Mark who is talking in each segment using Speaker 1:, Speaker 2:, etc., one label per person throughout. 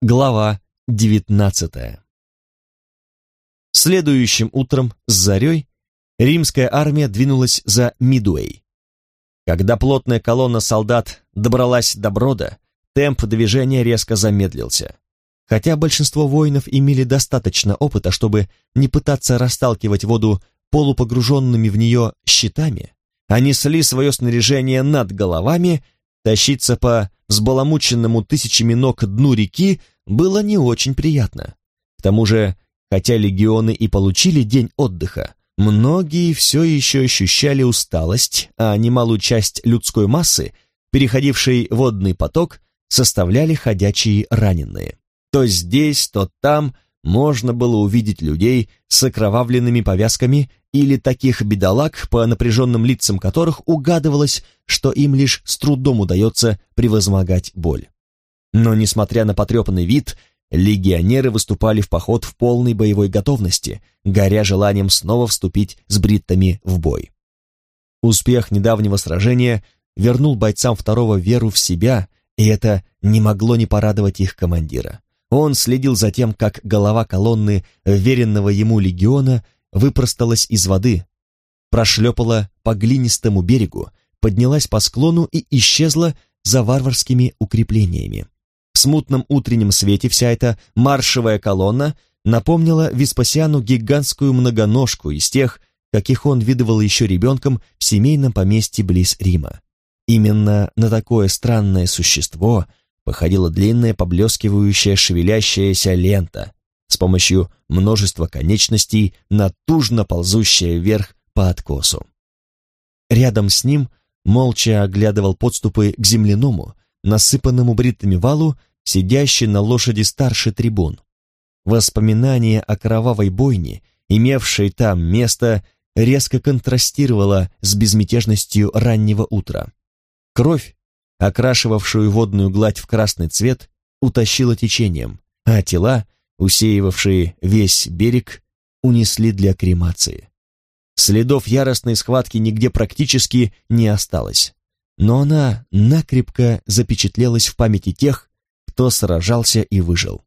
Speaker 1: Глава девятнадцатая Следующим утром с зарей римская армия двинулась за Мидуэй. Когда плотная колонна солдат добралась до Брода, темп движения резко замедлился. Хотя большинство воинов имели достаточно опыта, чтобы не пытаться расталкивать воду полупогруженными в нее щитами, они несли свое снаряжение над головами, тащиться по взбаламученному тысячами ног дну реки было не очень приятно. К тому же, хотя легионы и получили день отдыха, многие все еще ощущали усталость, а немалую часть людской массы, переходившей водный поток, составляли ходячие раненые. То здесь, то там можно было увидеть людей с окровавленными повязками или таких бедолаг, по напряженным лицам которых угадывалось, что им лишь с трудом удается превозмогать боль. Но, несмотря на потрепанный вид, легионеры выступали в поход в полной боевой готовности, горя желанием снова вступить с бриттами в бой. Успех недавнего сражения вернул бойцам второго веру в себя, и это не могло не порадовать их командира. Он следил за тем, как голова колонны веренного ему легиона выпросталась из воды, прошлепала по глинистому берегу, поднялась по склону и исчезла за варварскими укреплениями. В смутном утреннем свете вся эта маршевая колонна напомнила Веспасиану гигантскую многоножку из тех, каких он видывал еще ребенком в семейном поместье близ Рима. Именно на такое странное существо походила длинная поблескивающая шевелящаяся лента, с помощью множества конечностей натужно ползущая вверх по откосу. Рядом с ним молча оглядывал подступы к земляному, насыпанному бритыми валу, сидящий на лошади старший трибун. Воспоминание о кровавой бойне, имевшей там место, резко контрастировало с безмятежностью раннего утра. Кровь, окрашивавшую водную гладь в красный цвет, утащила течением, а тела, усеивавшие весь берег, унесли для кремации. Следов яростной схватки нигде практически не осталось, но она накрепко запечатлелась в памяти тех, кто сражался и выжил.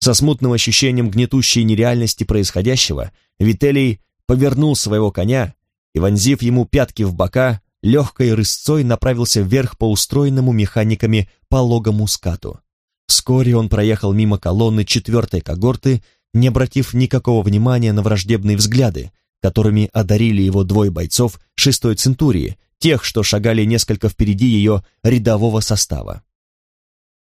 Speaker 1: Со смутным ощущением гнетущей нереальности происходящего, Вителий повернул своего коня и, вонзив ему пятки в бока, легкой рысцой направился вверх по устроенному механиками пологому скату. Вскоре он проехал мимо колонны четвертой когорты, не обратив никакого внимания на враждебные взгляды, которыми одарили его двое бойцов шестой центурии, тех, что шагали несколько впереди ее рядового состава.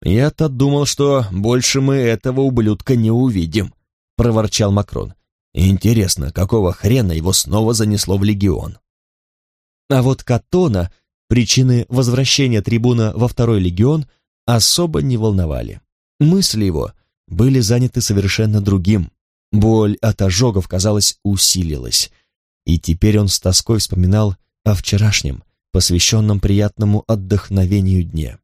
Speaker 1: «Я-то думал, что больше мы этого ублюдка не увидим», — проворчал Макрон. «Интересно, какого хрена его снова занесло в легион?» А вот Катона причины возвращения трибуна во второй легион — особо не волновали. Мысли его были заняты совершенно другим. Боль от ожогов, казалось, усилилась. И теперь он с тоской вспоминал о вчерашнем, посвященном приятному отдохновению дне.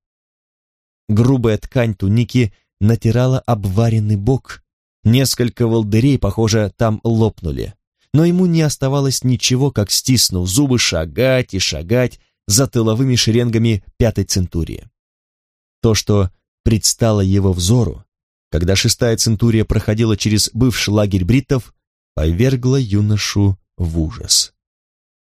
Speaker 1: Грубая ткань туники натирала обваренный бок. Несколько волдырей, похоже, там лопнули. Но ему не оставалось ничего, как стиснув зубы, шагать и шагать за тыловыми шеренгами пятой центурии. То, что предстало его взору, когда шестая центурия проходила через бывший лагерь бриттов, повергло юношу в ужас.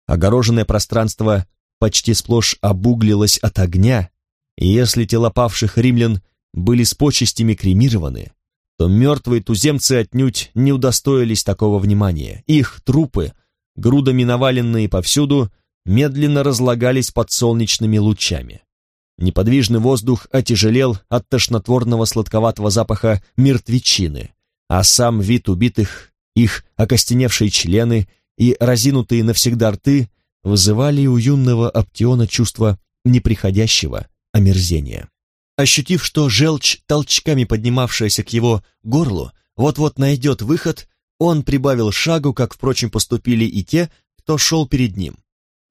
Speaker 1: Огороженное пространство почти сплошь обуглилось от огня, и если тела павших римлян были с почестями кремированы, то мертвые туземцы отнюдь не удостоились такого внимания. Их трупы, грудами наваленные повсюду, медленно разлагались под солнечными лучами. Неподвижный воздух отяжелел от тошнотворного сладковатого запаха мертвечины, а сам вид убитых, их окостеневшие члены и разинутые навсегда рты вызывали у юного Аптиона чувство неприходящего омерзения. Ощутив, что желчь, толчками поднимавшаяся к его горлу, вот-вот найдет выход, он прибавил шагу, как, впрочем, поступили и те, кто шел перед ним.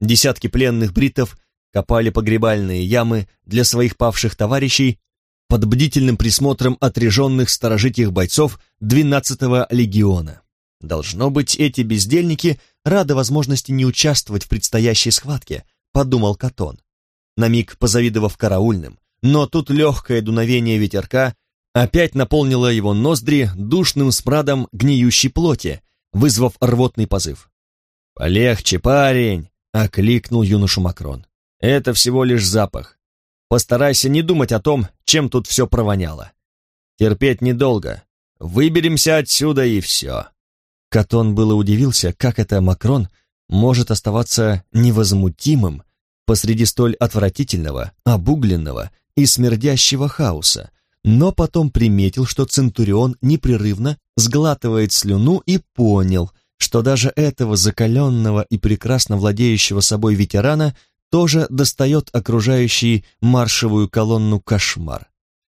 Speaker 1: Десятки пленных бритов копали погребальные ямы для своих павших товарищей под бдительным присмотром отряженных сторожить бойцов 12-го легиона. Должно быть, эти бездельники рады возможности не участвовать в предстоящей схватке, подумал Катон, на миг позавидовав караульным, но тут легкое дуновение ветерка опять наполнила его ноздри душным смрадом гниющей плоти, вызвав рвотный позыв. «Полегче, парень!» — окликнул юношу Макрон. «Это всего лишь запах. Постарайся не думать о том, чем тут все провоняло. Терпеть недолго. Выберемся отсюда и все». Катон было удивился, как это Макрон может оставаться невозмутимым посреди столь отвратительного, обугленного и смердящего хаоса, но потом приметил, что Центурион непрерывно сглатывает слюну и понял, что даже этого закаленного и прекрасно владеющего собой ветерана тоже достает окружающий маршевую колонну кошмар.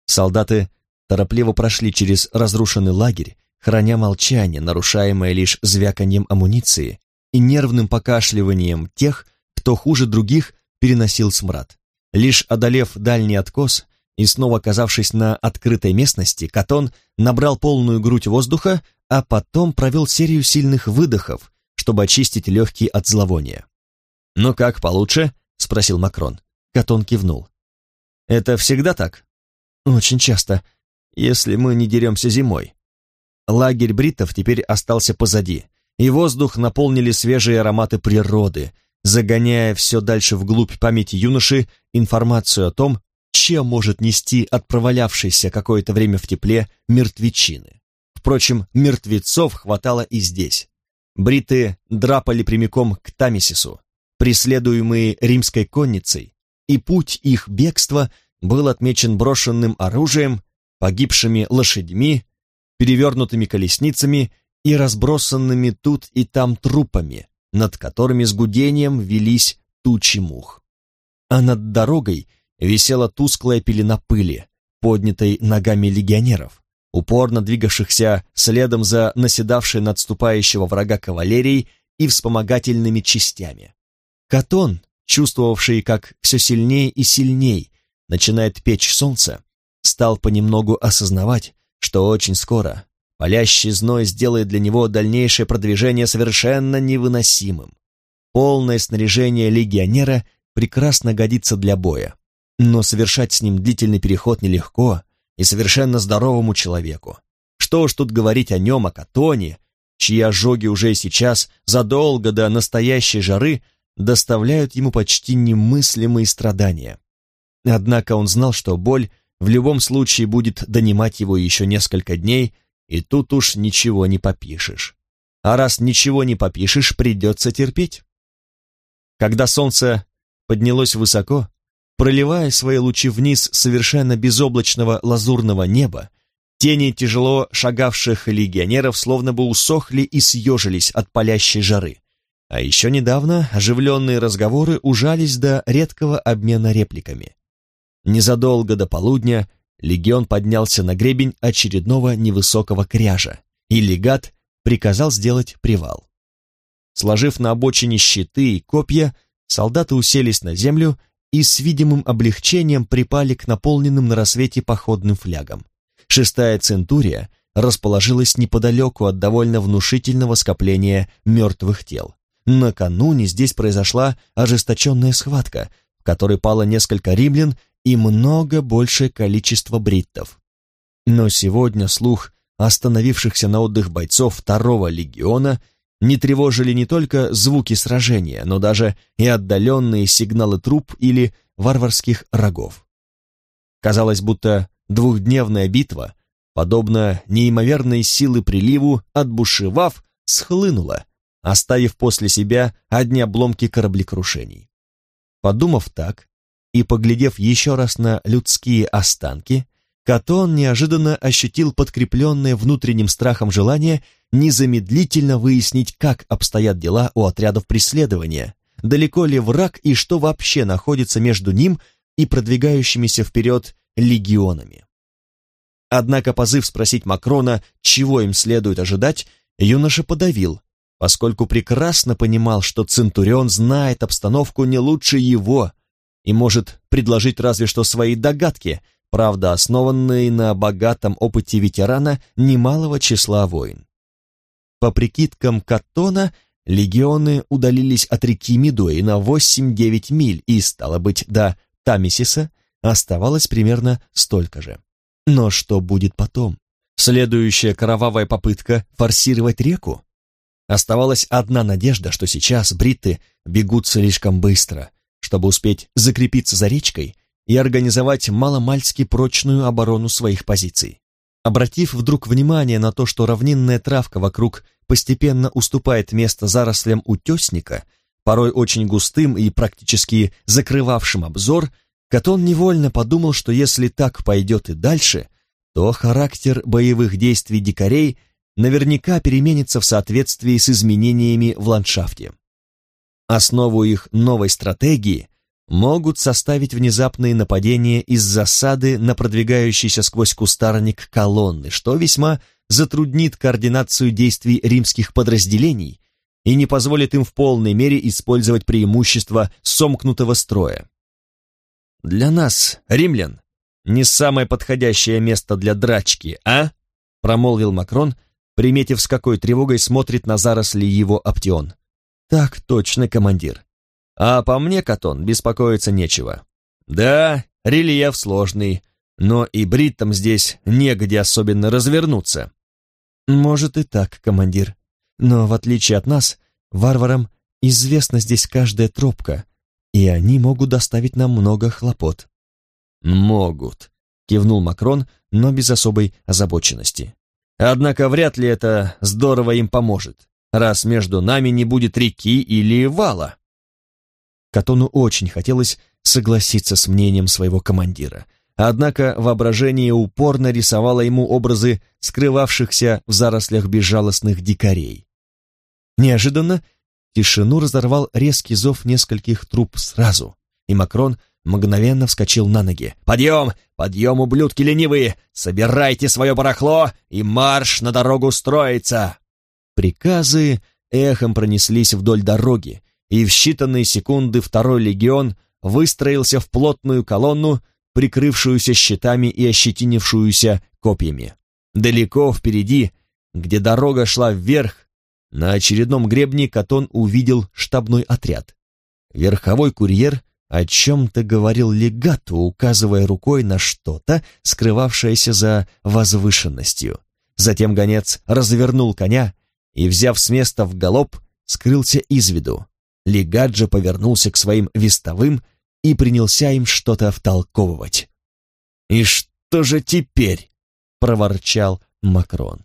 Speaker 1: Солдаты торопливо прошли через разрушенный лагерь, храня молчание, нарушаемое лишь звяканьем амуниции и нервным покашливанием тех, кто хуже других переносил смрад. Лишь одолев дальний откос и снова оказавшись на открытой местности, Катон набрал полную грудь воздуха, а потом провел серию сильных выдохов, чтобы очистить легкие от зловония. «Ну как, получше?» — спросил Макрон. Катон кивнул. «Это всегда так?» «Очень часто, если мы не деремся зимой». Лагерь бриттов теперь остался позади, и воздух наполнили свежие ароматы природы, загоняя все дальше вглубь памяти юноши информацию о том, чем может нести от провалявшейся какое-то время в тепле мертвечины. Впрочем, мертвецов хватало и здесь. Бриты драпали прямиком к Тамисису, преследуемые римской конницей, и путь их бегства был отмечен брошенным оружием, погибшими лошадьми, перевернутыми колесницами и разбросанными тут и там трупами, над которыми с гудением велись тучи мух. А над дорогой висела тусклая пелена пыли, поднятой ногами легионеров, упорно двигавшихся следом за наседавшей надступающего врага кавалерией и вспомогательными частями. Катон, чувствовавший, как все сильнее и сильней начинает печь солнце, стал понемногу осознавать, что очень скоро палящий зной сделает для него дальнейшее продвижение совершенно невыносимым. Полное снаряжение легионера прекрасно годится для боя, но совершать с ним длительный переход нелегко и совершенно здоровому человеку. Что уж тут говорить о нем, о Катоне, чьи ожоги уже и сейчас, задолго до настоящей жары, доставляют ему почти немыслимые страдания. Однако он знал, что боль в любом случае будет донимать его еще несколько дней, и тут уж ничего не попишешь. А раз ничего не попишешь, придется терпеть. Когда солнце поднялось высоко, проливая свои лучи вниз совершенно безоблачного лазурного неба, тени тяжело шагавших легионеров словно бы усохли и съежились от палящей жары. А еще недавно оживленные разговоры ужались до редкого обмена репликами. Незадолго до полудня легион поднялся на гребень очередного невысокого кряжа, и легат приказал сделать привал. Сложив на обочине щиты и копья, солдаты уселись на землю и с видимым облегчением припали к наполненным на рассвете походным флягам. Шестая центурия расположилась неподалеку от довольно внушительного скопления мертвых тел. Накануне здесь произошла ожесточенная схватка, в которой пало несколько римлян и много большее количество бриттов. Но сегодня слух остановившихся на отдых бойцов второго легиона не тревожили не только звуки сражения, но даже и отдаленные сигналы труп или варварских рогов. Казалось, будто двухдневная битва, подобно неимоверной силы приливу, отбушевав, схлынула, оставив после себя одни обломки кораблекрушений. Подумав так и поглядев еще раз на людские останки, Катон неожиданно ощутил подкрепленное внутренним страхом желание незамедлительно выяснить, как обстоят дела у отрядов преследования, далеко ли враг и что вообще находится между ним и продвигающимися вперед легионами. Однако позыв спросить Макрона, чего им следует ожидать, юноша подавил, поскольку прекрасно понимал, что Центурион знает обстановку не лучше его и может предложить разве что свои догадки – правда основанные на богатом опыте ветерана немалого числа войн. По прикидкам Каттона, легионы удалились от реки Мидуи на 8-9 миль, и, стало быть, до Тамисиса оставалось примерно столько же. Но что будет потом? Следующая кровавая попытка форсировать реку? Оставалась одна надежда, что сейчас бритты бегут слишком быстро, чтобы успеть закрепиться за речкой и организовать маломальски прочную оборону своих позиций. Обратив вдруг внимание на то, что равнинная травка вокруг постепенно уступает место зарослям утесника, порой очень густым и практически закрывавшим обзор, Катон невольно подумал, что если так пойдет и дальше, то характер боевых действий дикарей наверняка переменится в соответствии с изменениями в ландшафте. Основу их новой стратегии могут составить внезапные нападения из засады на продвигающийся сквозь кустарник колонны, что весьма затруднит координацию действий римских подразделений и не позволит им в полной мере использовать преимущество сомкнутого строя. Для нас, римлян, не самое подходящее место для драчки, а? промолвил Макрон, приметив, с какой тревогой смотрит на заросли его оптион. Так точно, командир. А по мне, Катон, беспокоиться нечего. Да, рельеф сложный, но и бриттам здесь негде особенно развернуться. Может и так, командир. Но в отличие от нас, варварам известна здесь каждая тропка, и они могут доставить нам много хлопот. Могут, кивнул Макрон, но без особой озабоченности. Однако вряд ли это здорово им поможет, раз между нами не будет реки или вала. Катону очень хотелось согласиться с мнением своего командира, однако воображение упорно рисовало ему образы скрывавшихся в зарослях безжалостных дикарей. Неожиданно тишину разорвал резкий зов нескольких труп сразу, и Макрон мгновенно вскочил на ноги. «Подъем! Подъем, ублюдки ленивые! Собирайте свое барахло и марш на дорогу строиться!» Приказы эхом пронеслись вдоль дороги, и в считанные секунды второй легион выстроился в плотную колонну, прикрывшуюся щитами и ощетинившуюся копьями. Далеко впереди, где дорога шла вверх, на очередном гребне Катон увидел штабной отряд. Верховой курьер о чем-то говорил легату, указывая рукой на что-то, скрывавшееся за возвышенностью. Затем гонец развернул коня и, взяв с места в галоп, скрылся из виду. Легаджа повернулся к своим вестовым и принялся им что-то втолковывать. «И что же теперь?» — проворчал Макрон.